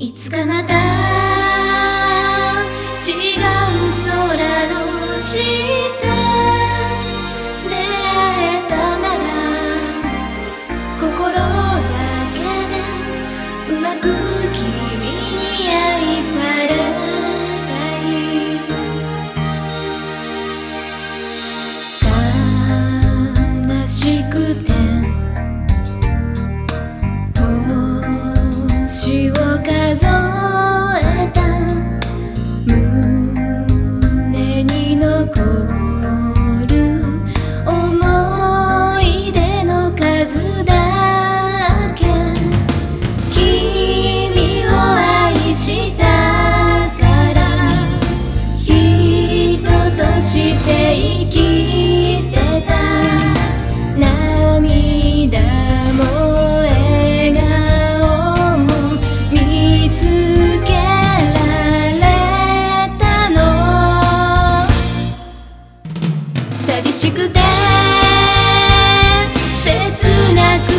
いつかまた違う空の下出会えたなら心だけでうまく君に愛されたい悲しくてに残る思い出の数だけ君を愛したしくて切なく